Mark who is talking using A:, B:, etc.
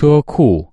A: 车库。